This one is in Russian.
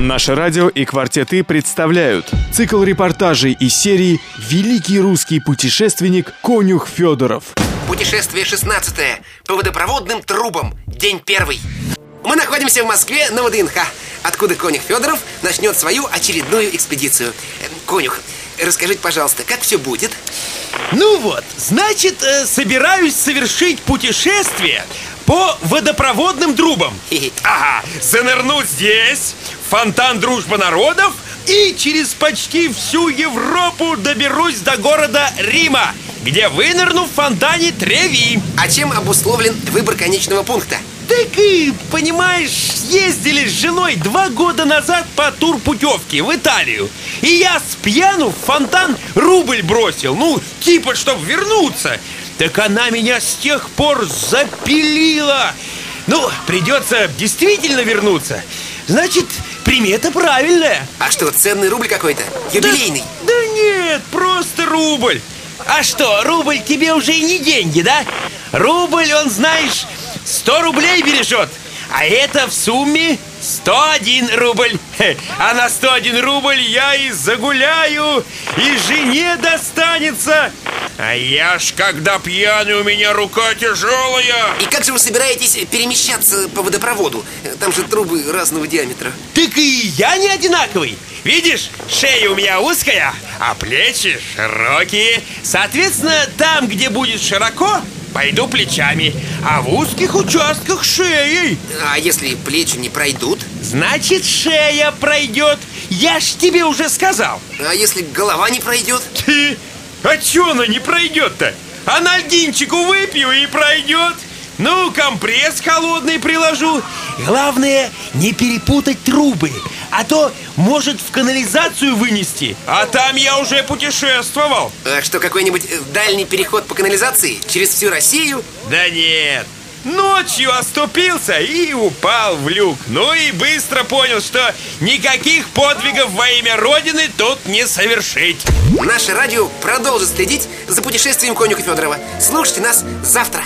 Наше радио и «Квартеты» представляют цикл репортажей из серии «Великий русский путешественник Конюх Федоров». Путешествие 16 по водопроводным трубам. День первый. Мы находимся в Москве на ВДНХ, откуда Конюх Федоров начнет свою очередную экспедицию. Э, Конюх, расскажите, пожалуйста, как все будет? Ну вот, значит, э, собираюсь совершить путешествие по водопроводным трубам. Ага, занырну здесь, фонтан Дружба народов и через почти всю Европу доберусь до города Рима, где вынырну в фонтане Треви. А чем обусловлен выбор конечного пункта? Так и, понимаешь, ездили с женой два года назад по турпутевке в Италию. И я с пьяну в фонтан рубль бросил, ну, типа, чтобы вернуться. Так она меня с тех пор запилила. Ну, придется действительно вернуться. Значит, примета правильная. А что, ценный рубль какой-то? Юбилейный? Да, да нет, просто рубль. А что, рубль тебе уже и не деньги, да? Рубль, он, знаешь, 100 рублей бережет. А это в сумме 101 рубль. А на 101 рубль я и загуляю, и жене достанется. А я ж, когда пьяный, у меня рука тяжелая. И как же вы собираетесь перемещаться по водопроводу? Там же трубы разного диаметра. Так и я не одинаковый. Видишь, шея у меня узкая, а плечи широкие. Соответственно, там, где будет широко, пойду плечами, а в узких участках шеей. А если плечи не пройдут? Значит, шея пройдет. Я ж тебе уже сказал. А если голова не пройдет? Ты, а чё она не пройдет-то? Анальгинчику выпью и пройдет. Ну, компресс холодный приложу. Главное, не перепутать трубы, а то может в канализацию вынести. А там я уже путешествовал. А что, какой-нибудь э, дальний переход по канализации? Через всю Россию? Да нет. Ночью оступился и упал в люк. Ну и быстро понял, что никаких подвигов во имя Родины тут не совершить. Наше радио продолжит следить за путешествием Конюка Федорова. Слушайте нас завтра.